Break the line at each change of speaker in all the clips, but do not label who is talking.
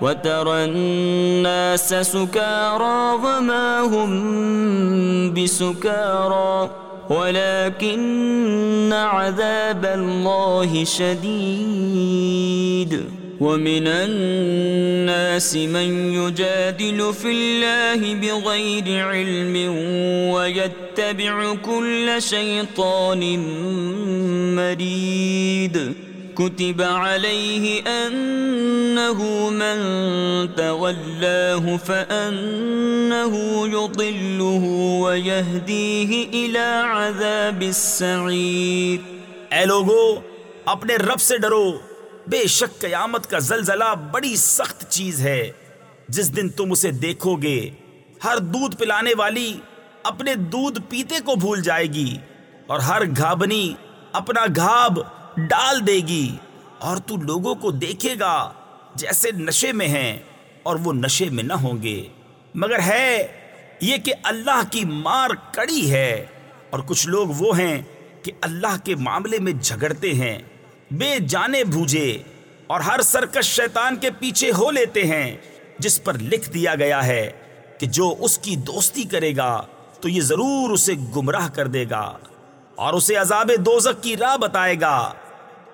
وترى الناس سكارى وما هم بسكارى ولكن عذاب الله شديد ومن الناس من يجادل في الله بغير علم ويتبع كل شيطان مريد كتب عليه أنه من تولاه فأنه يضله ويهديه إلى عذاب السعير.
اے لوگو، اپنے رب سے ڈرو۔ بے شک قیامت کا زلزلہ بڑی سخت چیز ہے۔ جس دن تم اسے دیکھو گے، ہر دودھ پلانے والی اپنے دودھ پیتے کو بھول جائے گی اور ہر گھابنی اپنا گھاب ڈال دے گی اور تو لوگوں کو دیکھے گا جیسے نشے میں ہیں اور وہ نشے میں نہ ہوں گے۔ مگر ہے یہ کہ اللہ کی مار کڑی ہے اور کچھ لوگ وہ ہیں کہ اللہ کے معاملے میں جھگڑتے ہیں، بے جانے بھوجے اور ہر سرکش شیطان کے پیچھے ہو لیتے ہیں، جس پر لکھ دیا گیا ہے کہ جو اس کی دوستی کرے گا تو یہ ضرور اسے گمراہ کر دے گا اور اسے عذاب دوزک کی راہ بتائے گا۔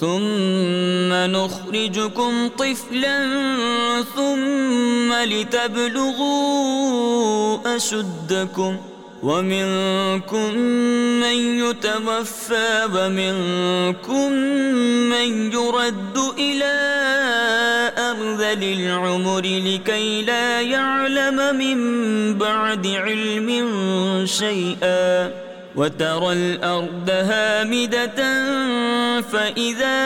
ثم نخرجكم طفلا ثم لتبلغوا أشدكم ومنكم من يتوفى ومنكم من يرد إلى أرذل العمر لكي لا يعلم من بعد علم شيئا وترى الأرض هامدة فإذا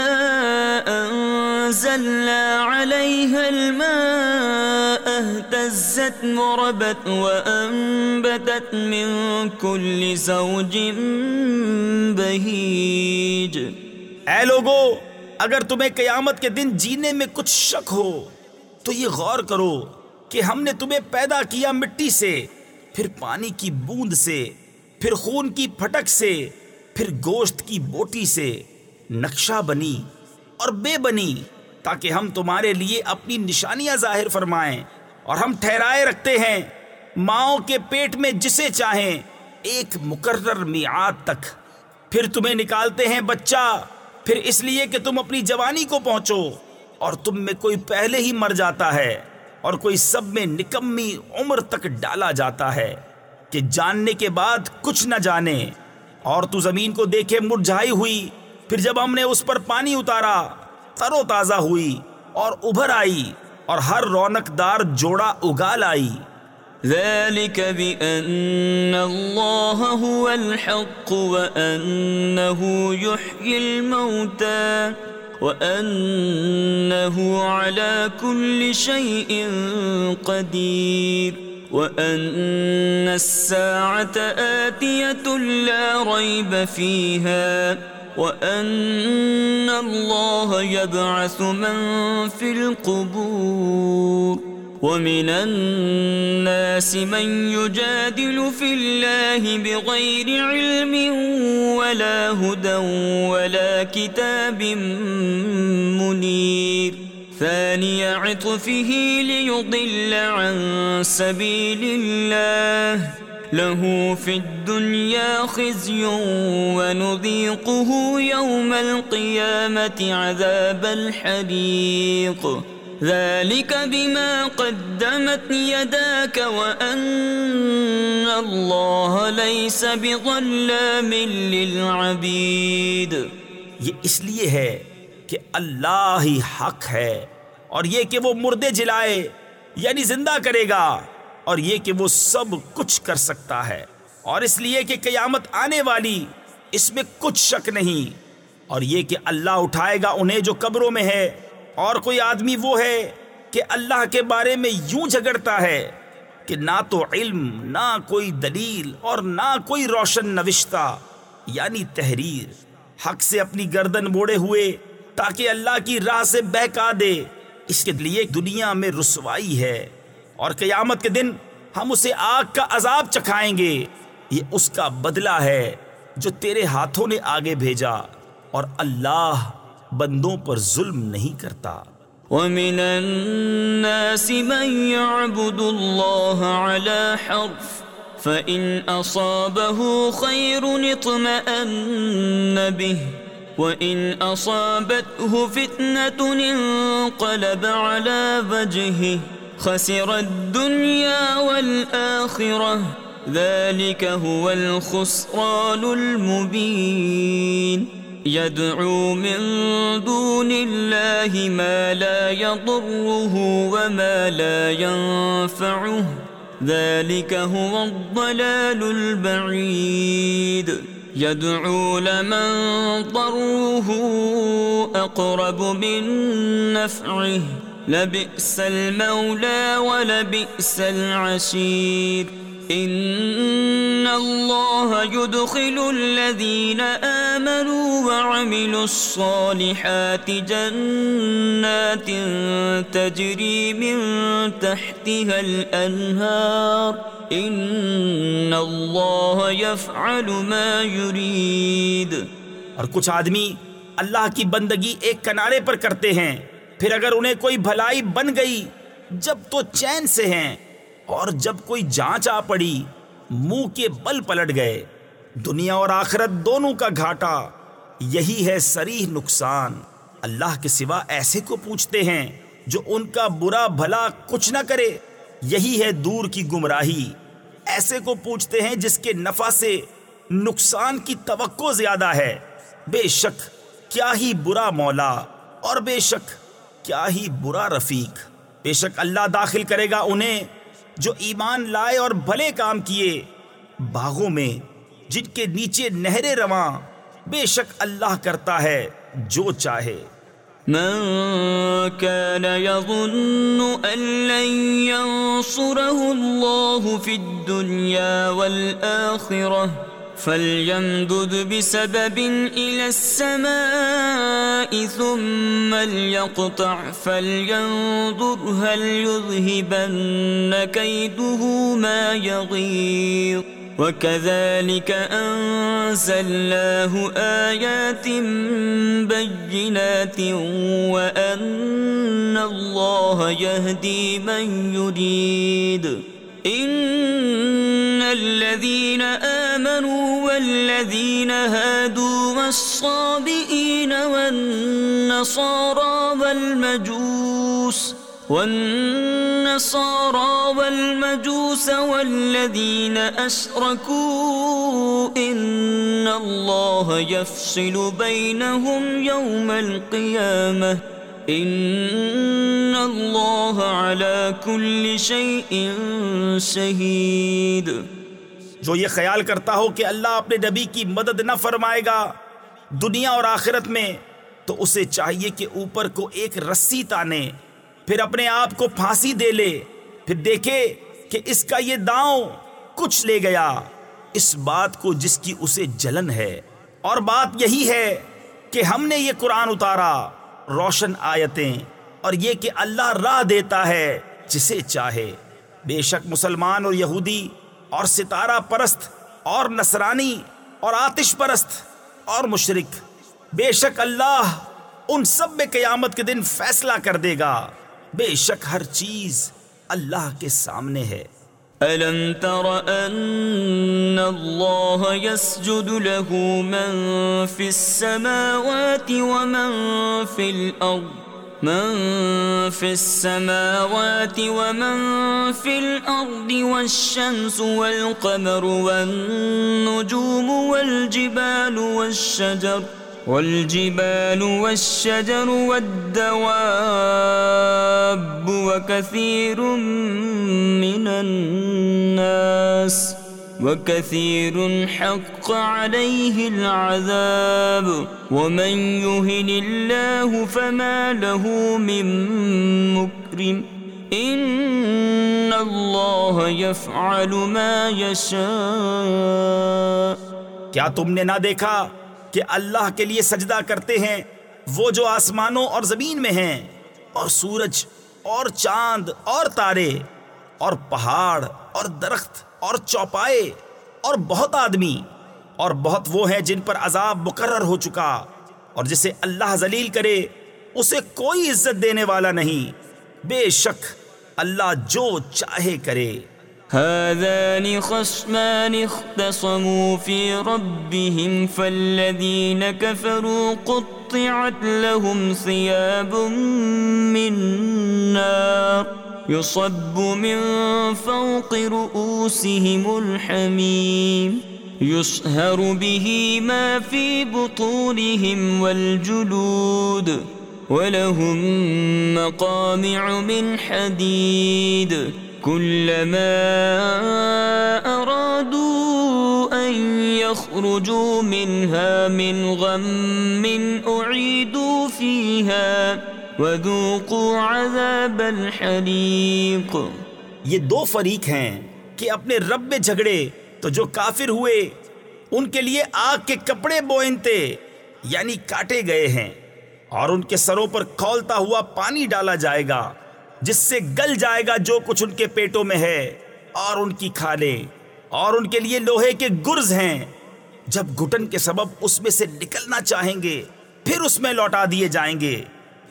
أنزلنا عليها الماء اهتزت مربت وأنبتت من كل زوج بهيج.
اے لوگو، اگر تمہیں قیامت کے دن جینے میں کچھ شک ہو، تو یہ غور کرو کہ ہم نے تمہیں پیدا کیا مٹی سے، پھر پانی کی بوند سے۔ پھر خون کی پھٹک سے، پھر گوشت کی بوٹی سے نقشہ بنی اور بے بنی تاکہ ہم تمہارے لیے اپنی نشانیاں ظاہر فرمائیں اور ہم ٹھہرائے رکھتے ہیں ماؤں کے پیٹ میں جسے چاہیں ایک مقرر میعاد تک۔ پھر تمہیں نکالتے ہیں بچہ، پھر اس لیے کہ تم اپنی جوانی کو پہنچو اور تم میں کوئی پہلے ہی مر جاتا ہے اور کوئی سب میں نکمی عمر تک ڈالا جاتا ہے۔ کہ جاننے کے بعد کچھ نہ جانے۔ اور تو زمین کو دیکھے مرجھائی ہوئی، پھر جب ہم نے اس پر پانی اتارا، تر و تازہ ہوئی اور ابھر آئی اور ہر رونق دار جوڑا اگال آئی۔
ذلك بأن الله هو الحق وأنه يحيي الموتى وأنه على كل شيء قدير۔ وأن الساعة آتية لا ريب فيها وأن الله يبعث من في القبور ومن الناس من يجادل في الله بغير علم ولا هدى ولا كتاب منير ثاني عطفه ليضل عن سبيل الله. له في الدنيا خزي ونذيقه يوم القيامة عذاب الحريق. ذلك بما قدمت يداك وأن الله ليس بظلام للعبيد.
یہ اس لیے ہے کہ اللہ ہی حق ہے اور یہ کہ وہ مردے جلائے یعنی زندہ کرے گا، اور یہ کہ وہ سب کچھ کر سکتا ہے۔ اور اس لیے کہ قیامت آنے والی، اس میں کچھ شک نہیں۔ اور یہ کہ اللہ اٹھائے گا انہیں جو قبروں میں ہے۔ اور کوئی آدمی وہ ہے کہ اللہ کے بارے میں یوں جھگڑتا ہے کہ نہ تو علم، نہ کوئی دلیل اور نہ کوئی روشن نوشتہ یعنی تحریر، حق سے اپنی گردن موڑے ہوئے تاکہ اللہ کی راہ سے بہکا دے۔ اس کے لیے دنیا میں رسوائی ہے اور قیامت کے دن ہم اسے آگ کا عذاب چکھائیں گے۔ یہ اس کا بدلہ ہے جو تیرے ہاتھوں نے آگے بھیجا اور اللہ بندوں پر ظلم نہیں کرتا۔
ومن الناس من يعبد الله على حرف فإن أصابه خير اطمأن به۔ وإن أصابته فتنة انقلب على وجهه خسر الدنيا والآخرة ذلك هو الخسران المبين يدعو من دون الله ما لا يضره وما لا ينفعه ذلك هو الضلال البعيد يدعو لمن ضروه أقرب من نفعه. لبئس المولى ولبئس العشير. إن الله يدخل الذين آمنوا وعملوا الصالحات جنات تجري من تحتها الأنهار إن الله يفعل ما يريد
اور کچھ آدمی اللہ کی بندگی ایک کنارے پر کرتے ہیں، پھر اگر انہیں کوئی بھلائی بن گئی، جب تو چین سے ہیں۔ اور جب کوئی جانچ آ پڑی، منہ کے بل پلٹ گئے۔ دنیا اور آخرت دونوں کا گھاٹا۔ یہی ہے سریح نقصان۔ اللہ کے سوا ایسے کو پوچھتے ہیں جو ان کا برا بھلا کچھ نہ کرے۔ یہی ہے دور کی گمراہی۔ ایسے کو پوچھتے ہیں جس کے نفع سے نقصان کی توقع زیادہ ہے۔ بے شک، کیا ہی برا مولا اور بے شک، کیا ہی برا رفیق۔ بے شک اللہ داخل کرے گا انہیں۔ جو ایمان لائے اور بھلے کام کیے، باغوں میں جن کے نیچے نہرے رواں، بے شک اللہ کرتا ہے جو چاہے۔
من كان يظن أن لن ينصره الله في الدنيا والآخرة فليمدد بسبب إلى السماء ثم ليقطع فلينظر هل يذهبن كيده ما يغيظ وكذلك أنزلناه آيات بينات وأن الله يهدي من يريد إن الذين آمنوا والذين هادوا والصابئين والنصارى والمجوس والنصارى والمجوس والذين أشركوا إن الله يفصل بينهم يوم القيامة إن الله على كل شيء
جو یہ خیال کرتا ہو کہ اللہ اپنے نبی کی مدد نہ فرمائے گا دنیا اور آخرت میں، تو اسے چاہیے کہ اوپر کو ایک رسی تانے، پھر اپنے آپ کو پھانسی دے لے، پھر دیکھے کہ اس کا یہ داؤں کچھ لے گیا۔ اس بات کو جس کی اسے جلن ہے۔ اور بات یہی ہے کہ ہم نے یہ قرآن اتارا۔ روشن آیتیں اور یہ کہ اللہ راہ دیتا ہے جسے چاہے۔ بے شک مسلمان اور یہودی اور ستارہ پرست اور نصرانی اور آتش پرست اور مشرک، بے شک اللہ ان سب میں قیامت کے دن فیصلہ کر دے گا۔ بے شک ہر چیز اللہ کے سامنے ہے۔
ألم تر أن الله يسجد له من في السماوات ومن في الأرض من في السماوات ومن في الأرض والشمس والقمر والنجوم والجبال والشجر والجبال والشجر والدواب وكثير من الناس وكثير حق عليه العذاب ومن يهن الله فما له من مكرم إن الله يفعل ما يشاء
کیا تم نے نہ دیکھا کہ اللہ کے لیے سجدہ کرتے ہیں، وہ جو آسمانوں اور زمین میں ہیں، اور سورج، اور چاند، اور تارے، اور پہاڑ، اور درخت، اور چوپائے، اور بہت آدمی، اور بہت وہ ہیں جن پر عذاب مقرر ہو چکا، اور جسے اللہ ذلیل کرے، اسے کوئی عزت دینے والا نہیں۔ بے شک اللہ جو چاہے کرے۔
هذان خصمان اختصموا في ربهم، فالذين كفروا قطعت لهم ثياب من نار يصب من فوق رؤوسهم الحميم يسهر به ما في بطونهم والجلود، ولهم مقامع من حديد. كلما أرادوا أن يخرجوا منها من غم أعيدوا فيها وذوقوا عذاب الحريق.
یہ دو فریق ہیں کہ اپنے رب میں جھگڑے تو جو کافر ہوئے ان کے لیے آگ کے کپڑے بوئنتے یعنی کاٹے گئے ہیں اور ان کے سروں پر کھولتا ہوا پانی ڈالا جائے گا۔ جس سے گل جائے گا جو کچھ ان کے پیٹوں میں ہے، اور ان کی کھالیں اور ان کے لیے لوہے کے گرز ہیں۔ جب گھٹن کے سبب اس میں سے نکلنا چاہیں گے، پھر اس میں لوٹا دیے جائیں گے۔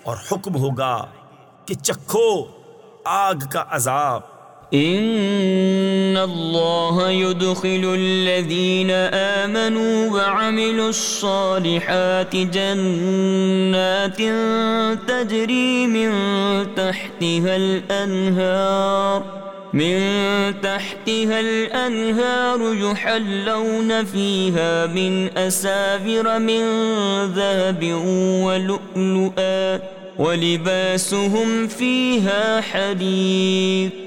اور حکم ہوگا کہ چکھو آگ کا عذاب۔
ان الله يدخل الذين امنوا وعملوا الصالحات جنات تجري من تحتها الانهار من تحتها الانهار يحلون فيها من اساور من ذهب ولؤلؤا ولباسهم فيها حديث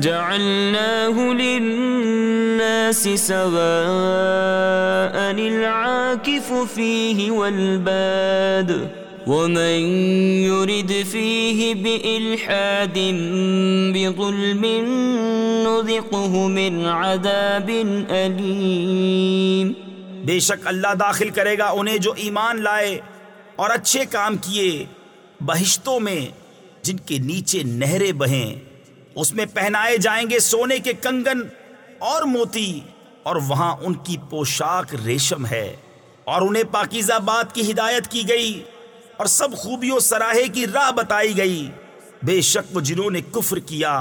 جعلناه للناس سواء العاكف فيه والباد ومن يرد فيه بإلحاد بظلم نذقه من عذاب أليم
بے شک اللہ داخل کرے گا انہیں جو ایمان لائے اور اچھے کام کیے بہشتوں میں جن کے نیچے نہریں بہیں۔ اس میں پہنائے جائیں گے سونے کے کنگن اور موتی، اور وہاں ان کی پوشاک ریشم ہے، اور انہیں پاکیزہ بات کی ہدایت کی گئی، اور سب خوبیوں سراہے کی راہ بتائی گئی۔ بے شک وہ جنہوں نے کفر کیا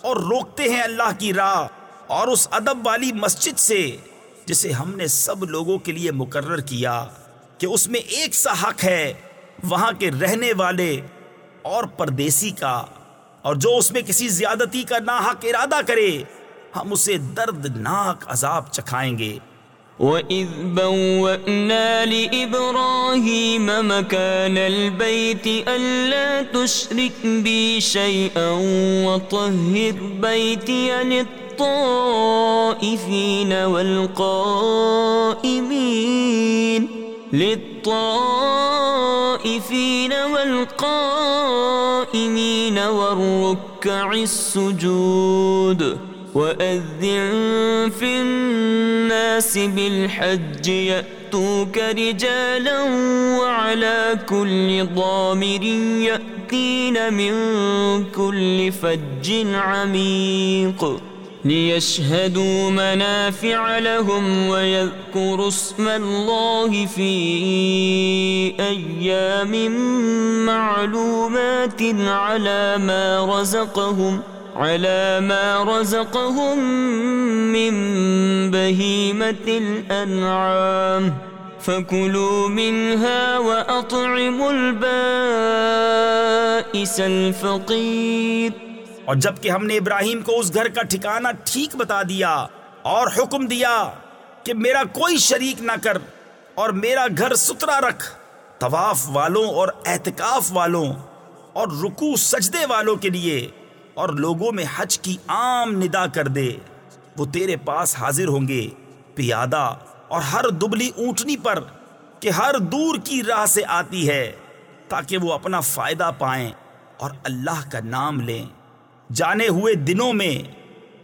اور روکتے ہیں اللہ کی راہ، اور اس ادب والی مسجد سے، جسے ہم نے سب لوگوں کے لیے مقرر کیا کہ اس میں ایک سا حق ہے، وہاں کے رہنے والے اور پردیسی کا۔ اور جو اس میں کسی زیادتی کا ناحق ارادہ کرے، ہم اسے دردناک عذاب چکھائیں گے۔
وَإِذْ بَوَّأْنَا لِإِبْرَاهِيمَ مَكَانَ الْبَيْتِ أَلَّا تُشْرِكْ بِي شَيْئًا وَطَهِّرْ بَيْتِيَ لِلطَّائِفِينَ وَالْقَائِمِينَ، لِلطَّائِفِينَ وَالْقَائِمِينَ وَالرُّكَّعِ السُّجُودِ وَأَذِّن فِي النَّاسِ بِالْحَجِّ يَأْتُوكَ رِجَالًا وَعَلَى كُلِّ ضَامِرٍ يَأْتِينَ مِن كُلِّ فَجٍّ عَمِيقٍ ليشهدوا منافع لهم ويذكروا اسم الله في أيام معلومات على ما رزقهم على ما رزقهم من بهيمة الأنعام فكلوا منها وأطعموا البائس الفقير
اور جبکہ ہم نے ابراہیم کو اس گھر کا ٹھکانہ ٹھیک بتا دیا اور حکم دیا کہ میرا کوئی شریک نہ کر اور میرا گھر سترا رکھ، طواف والوں اور احتکاف والوں اور رکو سجدے والوں کے لیے اور لوگوں میں حج کی عام ندا کر دے، وہ تیرے پاس حاضر ہوں گے پیادہ اور ہر دبلی اونٹنی پر کہ ہر دور کی راہ سے آتی ہے تاکہ وہ اپنا فائدہ پائیں اور اللہ کا نام لیں۔ جانے ہوئے دنوں میں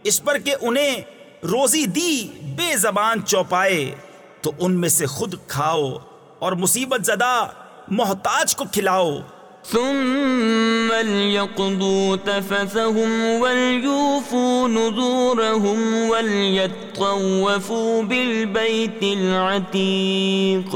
اس پر کہ انہیں روزی دی بے زبان چوپائے، تو ان میں سے خود کھاؤ اور مصیبت زدہ محتاج کو کھلاؤ۔
ثم ليقضوا تفثهم وليوفوا نذورهم وليطوفوا بالبيت العتيق۔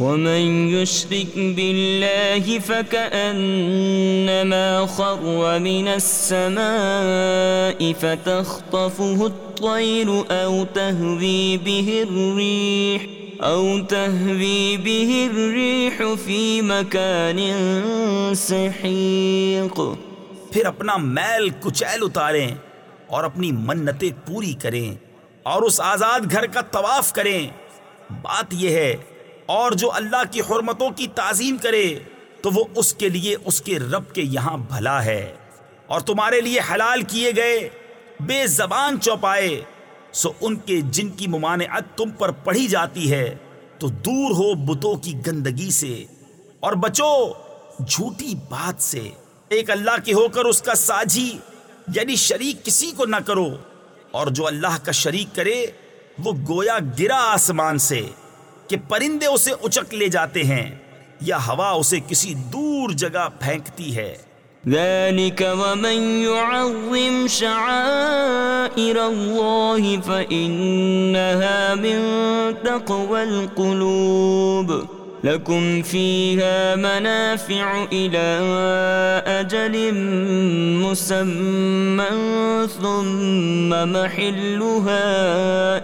ومن يشرك بالله فكأنما خر من السماء فتخطفه الطير أو تهوي به الريح أو تهوي به الريح في مكان سحيق
پھر اپنا میل کچیل اتاریں اور اپنی منتیں پوری کریں اور اس آزاد گھر کا طواف کریں۔ بات یہ ہے اور جو اللہ کی حرمتوں کی تعظیم کرے، تو وہ اس کے لیے اس کے رب کے یہاں بھلا ہے۔ اور تمہارے لیے حلال کیے گئے، بے زبان چوپائے، سو ان کے جن کی ممانعت تم پر پڑھی جاتی ہے، تو دور ہو بتوں کی گندگی سے۔ اور بچو، جھوٹی بات سے۔ ایک اللہ کی ہو کر اس کا ساجی یعنی شریک کسی کو نہ کرو۔ اور جو اللہ کا شریک کرے، وہ گویا گرا آسمان سے۔ کہ پرندے اسے اچک لے جاتے ہیں یا ہوا اسے کسی دور جگہ پھینکتی ہے۔
ذلك ومن يعظم شعائر الله فإنها من تقوى القلوب۔ لكم فيها منافع إلى أجل مسمى ثم محلها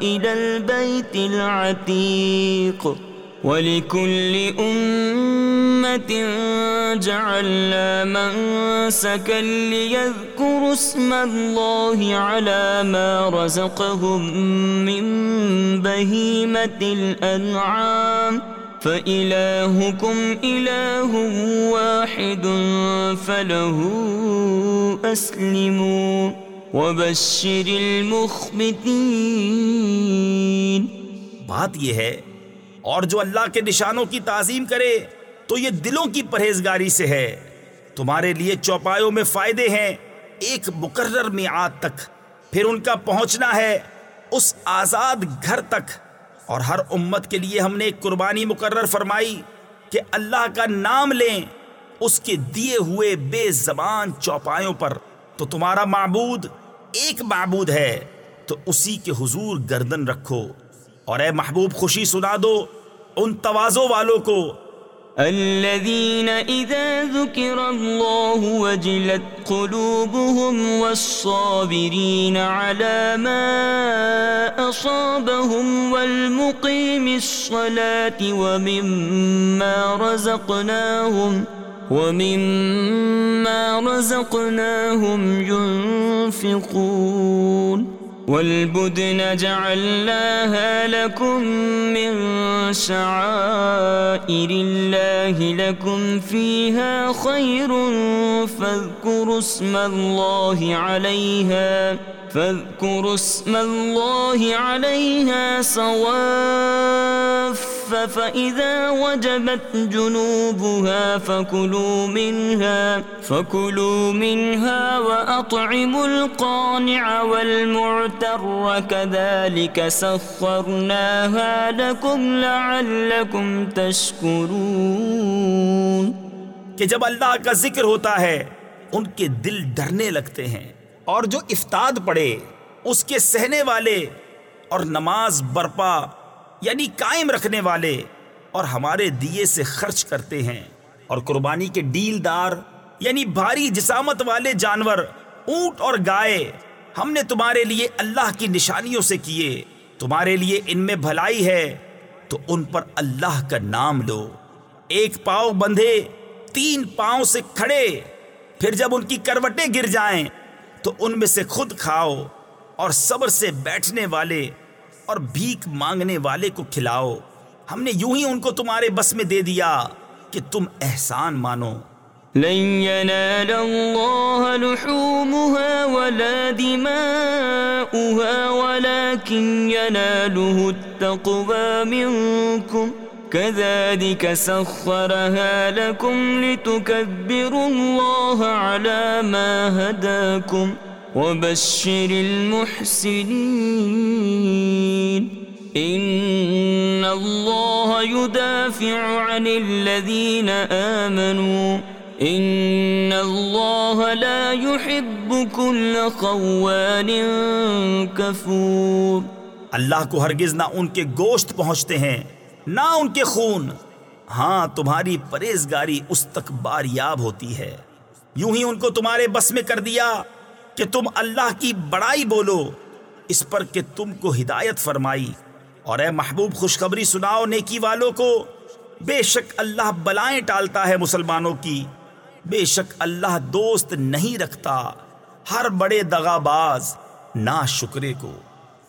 إلى البيت العتيق ولكل أمة جعلنا منسكا ليذكروا اسم الله على ما رزقهم من بهيمة الأنعام فإلهكم إله واحد فله أسلموا وبشر المخبتين.
بات یہ ہے، اور جو اللہ کے نشانوں کی تعظیم کرے، تو یہ دلوں کی پرہیزگاری سے ہے۔ تمہارے لیے چوپایوں میں فائدے ہیں، ایک مقرر میعاد تک۔ پھر ان کا پہنچنا ہے، اس آزاد گھر تک۔ اور ہر امت کے لیے ہم نے ایک قربانی مقرر فرمائی کہ اللہ کا نام لیں اس کے دیے ہوئے بے زبان چوپایوں پر۔ تو تمہارا معبود ایک معبود ہے، تو اسی کے حضور گردن رکھو۔ اور اے محبوب، خوشی سنا دو ان توازوں والوں کو۔
الذين إذا ذكر الله وجلت قلوبهم والصابرين على ما أصابهم والمقيم الصلاة ومما رزقناهم ومما رزقناهم ينفقون والبدن جعلناها لكم من شعائر الله لكم فيها خير فاذكروا اسم الله عليها فاذكروا اسم الله عليها صواف، فإذا وجبت جنوبها فكلوا منها فكلوا منها وأطعموا القانع والمعتر، كذلك سخرناها لكم لعلكم تشكرون۔
کہ جب اللہ کا ذکر ہوتا ہے، ان کے دل ڈرنے لگتے ہیں۔ اور جو افتاد پڑے، اس کے سہنے والے اور نماز برپا یعنی قائم رکھنے والے اور ہمارے دیے سے خرچ کرتے ہیں۔ اور قربانی کے ڈیل دار یعنی بھاری جسامت والے جانور، اونٹ اور گائے، ہم نے تمہارے لیے اللہ کی نشانیوں سے کیے۔ تمہارے لیے ان میں بھلائی ہے، تو ان پر اللہ کا نام لو۔ ایک پاؤں بندھے، تین پاؤں سے کھڑے، پھر جب ان کی کروٹیں گر جائیں تو ان میں سے خود کھاؤ اور صبر سے بیٹھنے والے اور بھیک مانگنے والے کو کھلاؤ۔ ہم نے یوں ہی ان کو تمہارے بس میں دے دیا کہ تم احسان مانو۔
لن ينال الله لحومها ولا دماؤها، ولكن يناله التقوى منكم۔ كذلك سخرها لكم لتكبروا الله على ما هداكم وبشر المحسنين إن الله يدافع عن الذين آمنوا إن الله لا يحب كل خوان كفور
اللہ کو ہرگز نہ ان کے گوشت پہنچتے ہیں نہ ان کے خون۔ ہاں تمہاری پرہیزگاری اس تک باریاب ہوتی ہے۔ یوں ہی ان کو تمہارے بس میں کر دیا کہ تم اللہ کی بڑائی بولو۔ اس پر کہ تم کو ہدایت فرمائی۔ اور اے محبوب، خوشخبری سناؤ، نیکی والوں کو۔ بے شک اللہ بلائیں ٹالتا ہے مسلمانوں کی۔ بے شک اللہ دوست نہیں رکھتا۔ ہر بڑے دغا باز نا شکرے کو۔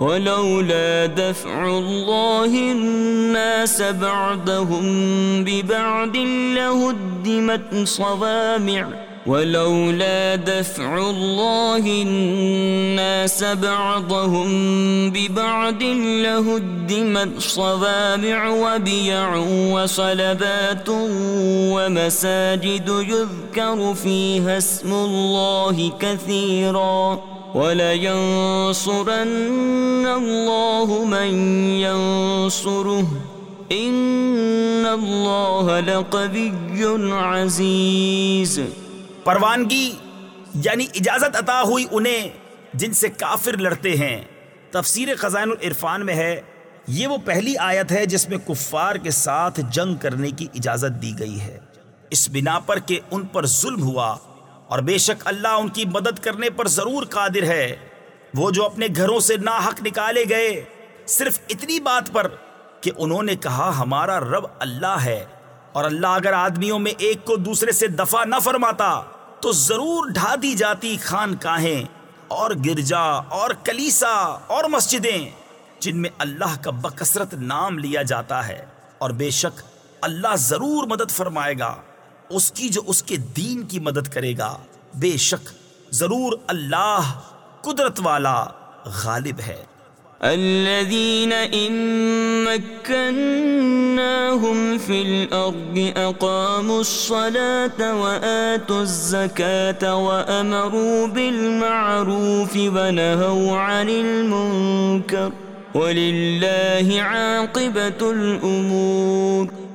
ولولا دفع الله الناس بعدهم ببعد لهدمت صوامع. ولولا دفع الله الناس بعضهم ببعض لهدمت صوامع وبيع وصلبات ومساجد يذكر فيها اسم الله كثيرا. ولينصرن الله من ينصره ان اللہ لقوی عزیز
پروانگی یعنی اجازت عطا ہوئی انہیں جن سے کافر لڑتے ہیں۔ تفسیر خزائن العرفان میں ہے، یہ وہ پہلی آیت ہے جس میں کفار کے ساتھ جنگ کرنے کی اجازت دی گئی ہے۔ اس بنا پر کہ ان پر ظلم ہوا۔ اور بے شک اللہ ان کی مدد کرنے پر ضرور قادر ہے۔ وہ جو اپنے گھروں سے ناحق نکالے گئے، صرف اتنی بات پر کہ انہوں نے کہا ہمارا رب اللہ ہے۔ اور اللہ اگر آدمیوں میں ایک کو دوسرے سے دفع نہ فرماتا، تو ضرور ڈھا دی جاتی خان کاہیں اور گرجا اور کلیسا اور مسجدیں، جن میں اللہ کا بکثرت نام لیا جاتا ہے۔ اور بے شک اللہ ضرور مدد فرمائے گا۔ اس کی جو اس کے دین کی مدد کرے گا، بے شک ضرور اللہ قدرت والا غالب ہے۔
الذين إن مكناهم في الأرض أقاموا الصلاة وآتوا الزكاة وأمروا بالمعروف ونهوا عن المنكر ولله عاقبة الأمور۔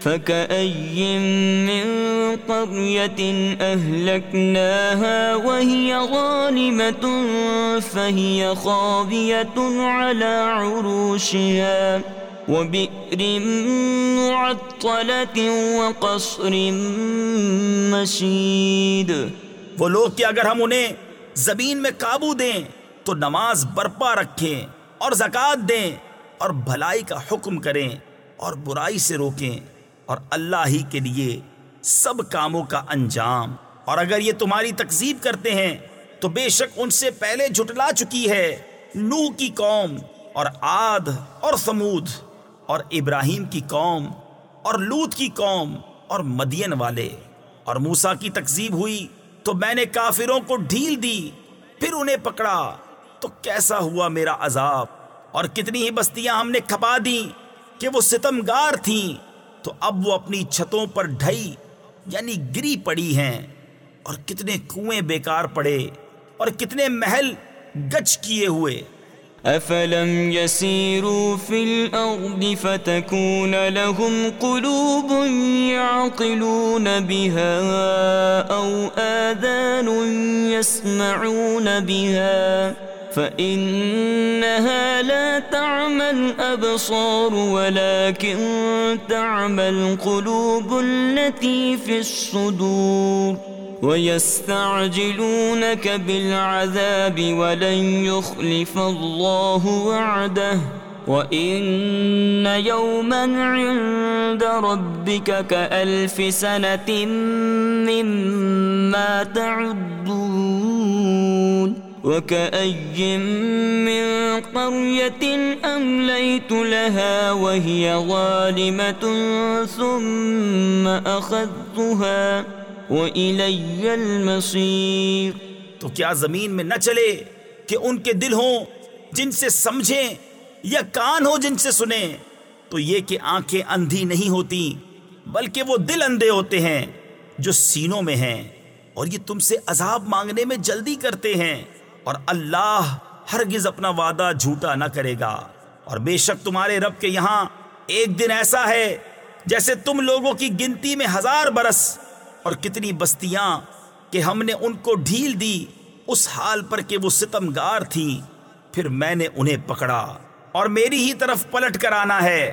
فكأي من قرية أهلكناها وهي ظالمة فهي خاضية على عروشها وبئر معطلة وقصر مشيد
وہ لوگ کہ اگر ہم انہیں زمین میں قابو دیں تو نماز برپا رکھیں اور زکوٰۃ دیں اور بھلائی کا حکم کریں اور برائی سے روکیں۔ اور اللہ ہی کے لیے سب کاموں کا انجام۔ اور اگر یہ تمہاری تکذیب کرتے ہیں، تو بے شک ان سے پہلے جھٹلا چکی ہے نو کی قوم اور آد اور سمود اور ابراہیم کی قوم اور لوت کی قوم اور مدین والے۔ اور موسا کی تکذیب ہوئی، تو میں نے کافروں کو ڈھیل دی، پھر انہیں پکڑا۔ تو کیسا ہوا میرا عذاب؟ اور کتنی ہی بستیاں ہم نے کھپا دی کہ وہ ستمگار تھیں۔ تو اب وہ اپنی چھتوں پر ڈھئی یعنی گری پڑی ہیں۔ اور کتنے کنویں بیکار پڑے، اور کتنے محل گچ کیے ہوئے۔
افلم يسيروا في الارض فتكون لهم قلوب يعقلون بها او اذان يسمعون بها۔ فإنها لا تعمى الأبصار ولكن تعمى القلوب التي في الصدور ويستعجلونك بالعذاب ولن يخلف الله وعده وإن يوما عند ربك كألف سنة مما تعدون وكأي من قرية أمليت لها وهي ظالمة ثم أخذتها وإلي المصير
تو کیا زمین میں نہ چلے کہ ان کے دل ہوں جن سے سمجھیں یا کان ہو جن سے سنیں؟ تو یہ کہ آنکھیں اندھی نہیں ہوتی، بلکہ وہ دل اندھے ہوتے ہیں جو سینوں میں ہیں اور یہ تم سے عذاب مانگنے میں جلدی کرتے ہیں۔ اور اللہ ہرگز اپنا وعدہ جھوٹا نہ کرے گا۔ اور بے شک تمہارے رب کے یہاں ایک دن ایسا ہے جیسے تم لوگوں کی گنتی میں ہزار برس اور کتنی بستیاں کہ ہم نے ان کو ڈھیل دی، اس حال پر کہ وہ ستمگار تھی پھر میں نے انہیں پکڑا اور میری ہی طرف پلٹ کر آنا ہے۔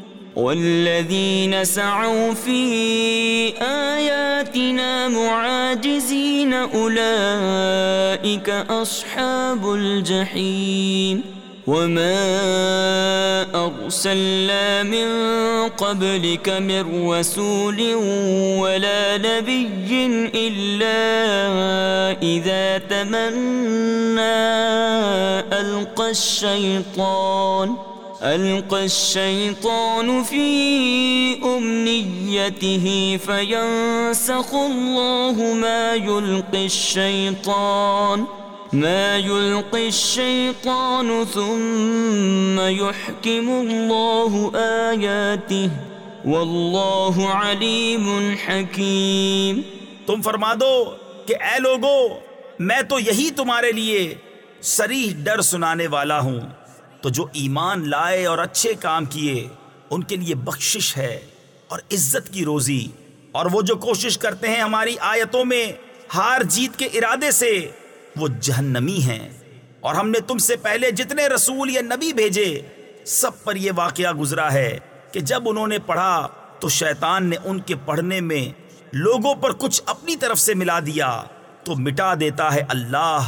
والذين سعوا في آياتنا معاجزين أولئك أصحاب الجحيم وما أرسلنا من قبلك من رسول ولا نبي إلا إذا تمنى ألقى الشيطان ألقى الشيطان في أمنيته فينسخ الله ما يلقي الشيطان، ما يلقي الشيطان ثم يحكم الله آياته، والله عليم حكيم۔
تم فرما دو کہ اے لوگو، میں تو یہی تمہارے لیے سریح ڈر سنانے والا ہوں۔ تو جو ایمان لائے اور اچھے کام کیے، ان کے لیے بخشش ہے اور عزت کی روزی۔ اور وہ جو کوشش کرتے ہیں ہماری آیتوں میں ہار جیت کے ارادے سے، وہ جہنمی ہیں۔ اور ہم نے تم سے پہلے جتنے رسول یا نبی بھیجے، سب پر یہ واقعہ گزرا ہے کہ جب انہوں نے پڑھا تو شیطان نے ان کے پڑھنے میں لوگوں پر کچھ اپنی طرف سے ملا دیا، تو مٹا دیتا ہے اللہ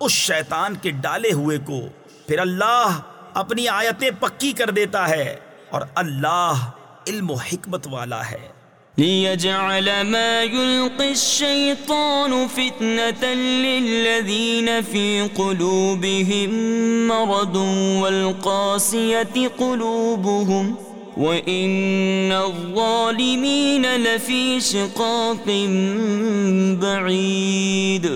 اس شیطان کے ڈالے ہوئے کو۔ پھر اللہ اپنی آیتیں پکی کر دیتا ہے اور اللہ علم و حکمت والا ہے۔
ليجعل ما يلقي الشيطان فتنة للذين في قلوبهم مرض والقاسية قلوبهم وإن الظالمين لفي شقاق بعيد۔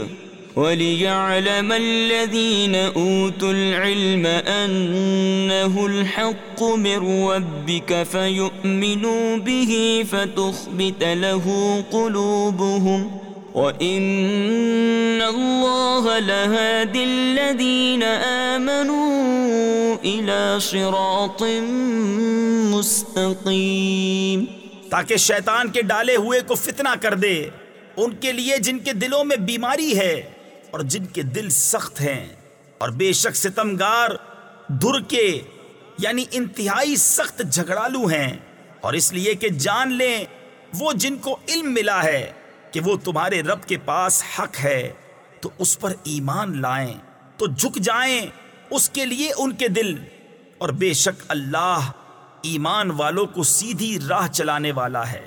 وليعلم الذين أوتوا العلم أنه الحق من ربك فيؤمنوا به فتخبت له قلوبهم وإن الله لهادي الذين آمنوا إلى صراط مستقيم
تاکہ شیطان کے ڈالے ہوئے کو فتنہ کر دے، ان کے لیے جن کے دلوں میں بیماری ہے اور جن کے دل سخت ہیں اور بے شک ستمگار دھر کے یعنی انتہائی سخت جھگڑالو ہیں۔ اور اس لیے کہ جان لیں، وہ جن کو علم ملا ہے کہ وہ تمہارے رب کے پاس حق ہے، تو اس پر ایمان لائیں، تو جھک جائیں اس کے لیے ان کے دل۔ اور بے شک اللہ ایمان والوں کو سیدھی راہ چلانے والا ہے۔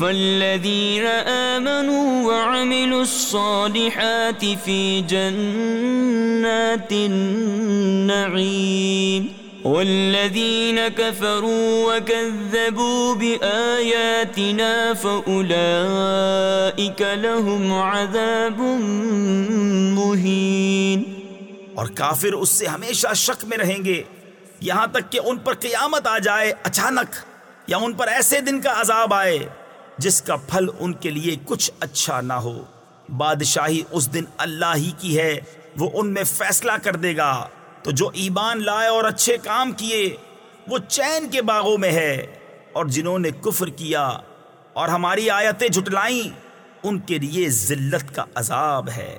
فالذين آمنوا وعملوا الصالحات في جنات النعيم والذين كفروا وكذبوا بآياتنا فأولئك لهم عذاب مهين
اور کافر اس سے ہمیشہ شک میں رہیں گے یہاں تک کہ ان پر قیامت آ جائے اچانک یا ان پر ایسے دن کا عذاب آئے۔ جس کا پھل ان کے لیے کچھ اچھا نہ ہو۔ بادشاہی اس دن اللہ ہی کی ہے، وہ ان میں فیصلہ کر دے گا۔ تو جو ایمان لائے اور اچھے کام کیے، وہ چین کے باغوں میں ہے۔ اور جنہوں نے کفر کیا اور ہماری آیتیں جھٹلائیں، ان کے لیے ذلت کا عذاب ہے۔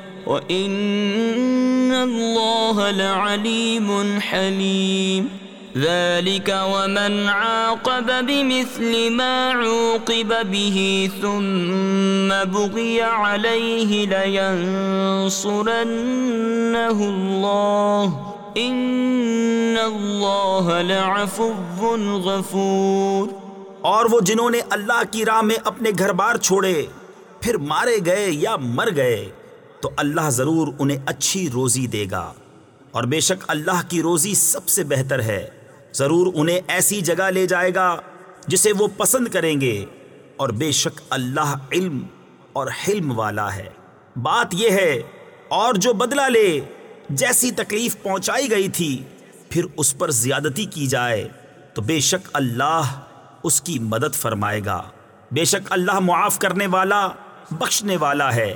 وَإِنَّ اللَّهَ لَعَلِيمٌ حَلِيمٌ. ذَلِكَ وَمَنْ عَاقَبَ بِمِثْلِ مَا عُوقِبَ بِهِ ثُمَّ بُغِيَ عَلَيْهِ لَيَنصُرَنَّهُ اللَّهُ إِنَّ اللَّهَ لَعَفُوٌّ غَفُورٌ.
اور وہ جنہوں نے اللہ کی راہ میں اپنے گھر بار چھوڑے، پھر مارے گئے یا مر گئے؟ تو اللہ ضرور انہیں اچھی روزی دے گا۔ اور بے شک اللہ کی روزی سب سے بہتر ہے۔ ضرور انہیں ایسی جگہ لے جائے گا جسے وہ پسند کریں گے۔ اور بے شک اللہ علم اور حلم والا ہے۔ بات یہ ہے، اور جو بدلہ لے، جیسی تکلیف پہنچائی گئی تھی، پھر اس پر زیادتی کی جائے۔ تو بے شک اللہ اس کی مدد فرمائے گا۔ بے شک اللہ معاف کرنے والا، بخشنے والا ہے۔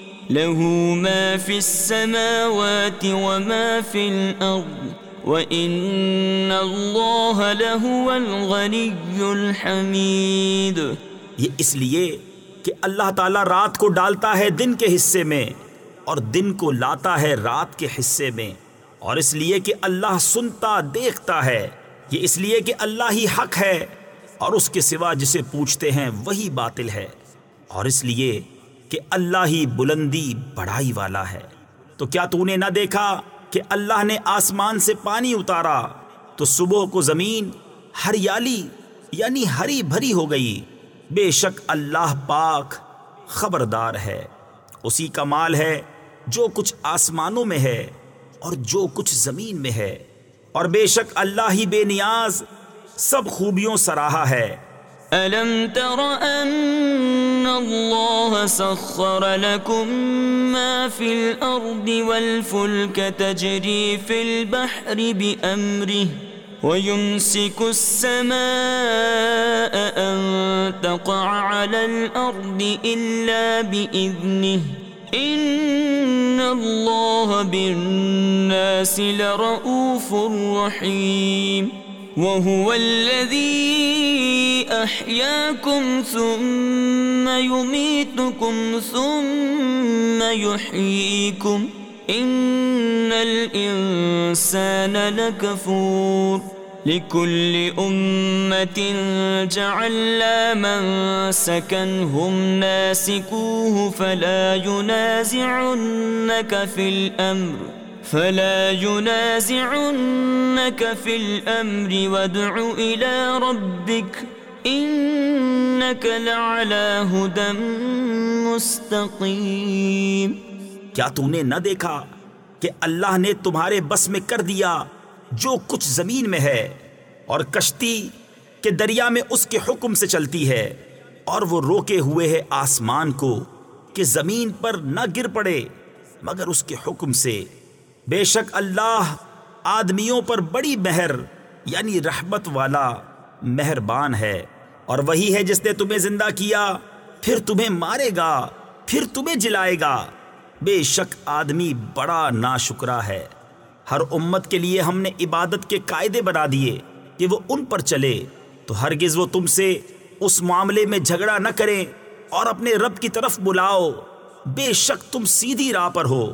له ما في السماوات وما في الأرض، وَإِنَّ اللَّهَ لَهُوَ الْغَنِيُّ الْحَمِيدُ.
یہ اس لیے کہ اللہ تعالیٰ رات کو ڈالتا ہے دن کے حصے میں اور دن کو لاتا ہے رات کے حصے میں۔ اور اس لیے کہ اللہ سنتا دیکھتا ہے، یہ اس لیے کہ اللہ ہی حق ہے اور اس کے سوا جسے پوچھتے ہیں وہی باطل ہے۔ اور اس لیے کہ اللہ ہی بلندی بڑائی والا ہے۔ تو کیا تو نے نہ دیکھا کہ اللہ نے آسمان سے پانی اتارا؟ تو صبح کو زمین ہریالی یعنی ہری بھری ہو گئی۔ بے شک اللہ پاک خبردار ہے۔ اسی کا مال ہے جو کچھ آسمانوں میں ہے اور جو کچھ زمین میں ہے۔ اور بے شک اللہ ہی بے نیاز سب خوبیوں سراہا ہے۔
ألم تر أن الله سخر لكم ما في الأرض والفلك تجري في البحر بأمره ويمسك السماء أن تقع على الأرض إلا بإذنه إن الله بالناس لرؤوف رحيم وهو الذي أحياكم ثم يميتكم ثم يحييكم إن الإنسان لكفور لكل أمة جعلنا من سكنهم ناسكوه فلا ينازعنك في الأمر فلا ينازعنك في الأمر وادع إلى ربك إنك لعلى هدى مستقيم.
کیا تو نے نہ دیکھا کہ اللہ نے تمہارے بس میں کر دیا جو کچھ زمین میں ہے اور کشتی کہ دریا میں اس کے حکم سے چلتی ہے اور وہ روکے ہوئے ہے آسمان کو کہ زمین پر نہ گر پڑے مگر اس کے حکم سے بے شک اللہ آدمیوں پر بڑی مہر یعنی رحمت والا مہربان ہے۔ اور وہی ہے جس نے تمہیں زندہ کیا، پھر تمہیں مارے گا، پھر تمہیں جلائے گا۔ بے شک آدمی بڑا نا ہے۔ ہر امت کے لیے ہم نے عبادت کے قاعدے بنا دیے کہ وہ ان پر چلے۔ تو ہرگز وہ تم سے اس معاملے میں جھگڑا نہ کریں اور اپنے رب کی طرف بلاؤ۔ بے شک تم سیدھی راہ پر ہو۔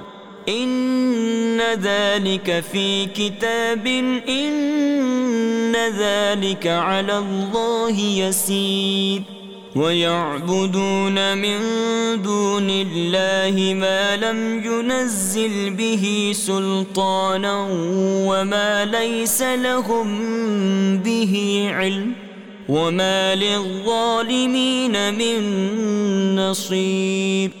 ان ذلك في كتاب ان ذلك على الله يسير ويعبدون من دون الله ما لم ينزل به سلطانا وما ليس لهم به علم وما للظالمين من نصير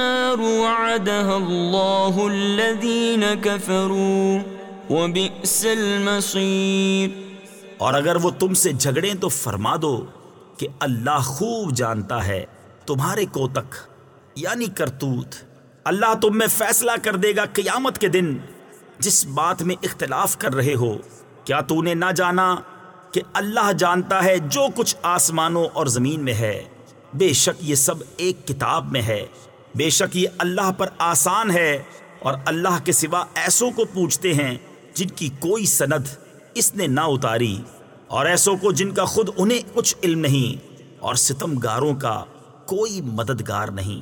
النار وعدها الله الذين كفروا وبئس المصير.
اور اگر وہ تم سے جھگڑیں تو فرما دو کہ اللہ خوب جانتا ہے تمہارے کو تک یعنی کرتوت۔ اللہ تم میں فیصلہ کر دے گا قیامت کے دن۔ جس بات میں اختلاف کر رہے ہو، کیا تو نے نہ جانا کہ اللہ جانتا ہے جو کچھ آسمانوں اور زمین میں ہے؟ بے شک یہ سب ایک کتاب میں ہے۔ بے شک یہ اللہ پر آسان ہے اور اللہ کے سوا ایسوں کو پوچھتے ہیں جن کی کوئی سند اس نے نہ اتاری، اور ایسوں کو جن کا خود انہیں کچھ علم نہیں اور ستم گاروں کا کوئی مددگار نہیں۔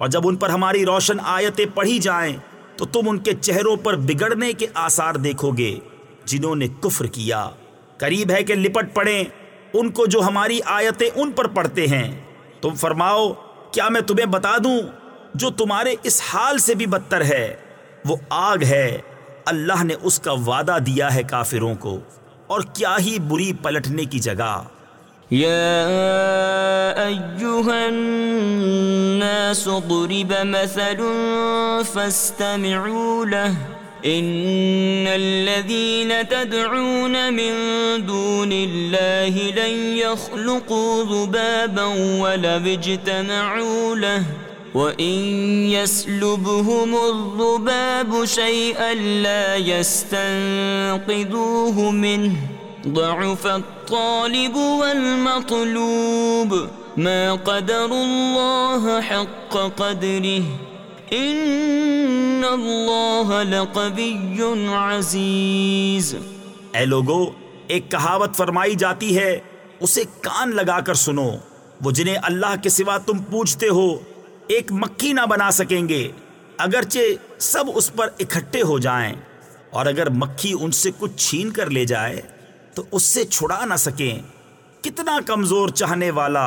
اور جب ان پر ہماری روشن آیتیں پڑھی جائیں، تو تم ان کے چہروں پر بگڑنے کے آثار دیکھو گے جنہوں نے کفر کیا۔ قریب ہے کہ لپٹ پڑیں ان کو جو ہماری آیتیں ان پر پڑھتے ہیں۔ تم فرماؤ، کیا میں تمہیں بتا دوں جو تمہارے اس حال سے بھی بدتر ہے، وہ آگ ہے۔ اللہ نے اس کا وعدہ دیا ہے کافروں کو، اور کیا ہی بری پلٹنے کی جگہ۔
يا أيها الناس ضرب مثل فاستمعوا له۔ إن الذين تدعون من دون الله لن يخلقوا ذبابا ولا اجتمعوا له۔ وإن يسلبهم الذباب شيئا لا يستنقذوه منه ضعف الطالب والمطلوب ما قدر الله حق قدره ان اللہ لقوی عزیز
اے لوگو، ایک کہاوت فرمائی جاتی ہے، اسے کان لگا کر سنو۔ وہ جنہیں اللہ کے سوا تم پوچھتے ہو ایک مکھی نہ بنا سکیں گے۔ اگرچہ سب اس پر اکٹھے ہو جائیں، اور اگر مکھی ان سے کچھ چھین کر لے جائے، تو اس سے چھڑا نہ سکیں۔ کتنا کمزور چاہنے والا،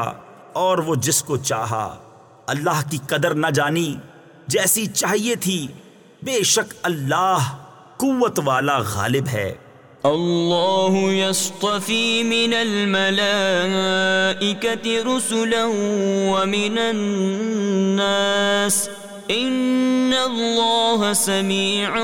اور وہ جس کو چاہا۔ اللہ کی قدر نہ جانی، جیسی چاہیے تھی، بے شک اللہ قوت والا غالب ہے۔
اللہ يصطفی من رسلا ومن الناس ان اللہ سمیع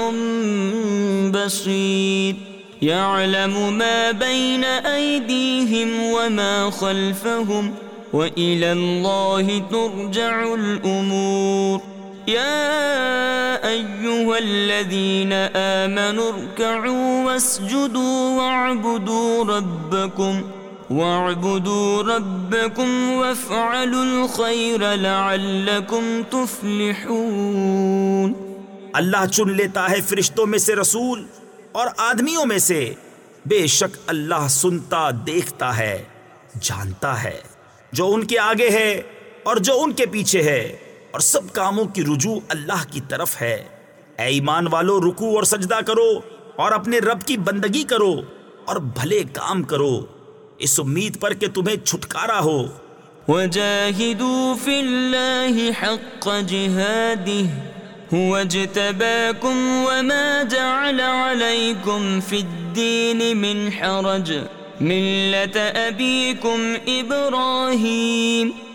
بصیر يعلم ما بين أيديهم وما خلفهم وإلى الله ترجع الأمور يا أيها الذين آمنوا اركعوا واسجدوا واعبدوا ربكم واعبدوا ربكم وافعلوا الخير لعلكم تفلحون۔
اللہ چن لیتا ہے فرشتوں میں سے رسول اور آدمیوں میں سے۔ بے شک اللہ سنتا، دیکھتا ہے، جانتا ہے۔ جو ان کے آگے ہے اور جو ان کے پیچھے ہے۔ اور سب کاموں کی رجوع اللہ کی طرف ہے۔ اے ایمان والو رکو اور سجدہ کرو اور اپنے رب کی بندگی کرو اور بھلے کام کرو۔ اس امید پر کہ تمہیں چھٹکارا ہو۔
وَجَاهِدُوا فِي اللَّهِ حَقَّ جِهَادِهِ هو اجتباكم وما جعل عليكم في الدين من حرج، ملة أبيكم إبراهيم۔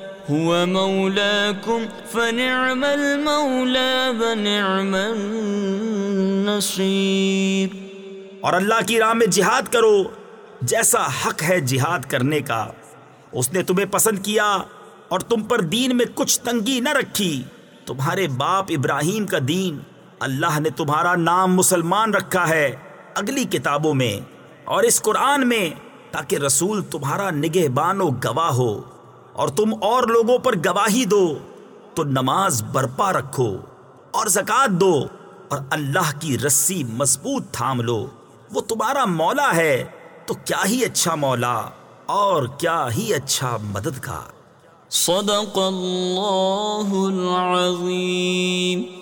هو مولاكم، فنعم المولى ونعم النصير.
اور اللہ کی راہ میں جہاد کرو، جیسا حق ہے جہاد کرنے کا۔ اس نے تمہیں پسند کیا اور تم پر دین میں کچھ تنگی نہ رکھی۔ تمہارے باپ ابراہیم کا دین، اللہ نے تمہارا نام مسلمان رکھا ہے اگلی کتابوں میں اور اس قرآن میں، تاکہ رسول تمہارا نگہبان و گواہ ہو۔ اور تم اور لوگوں پر گواہی دو، تو نماز برپا رکھو اور زکوٰۃ دو، اور اللہ کی رسی مضبوط تھام لو۔ وہ تمہارا مولا ہے، تو کیا ہی اچھا مولا اور کیا ہی اچھا مددگار۔
صدق اللہ العظیم۔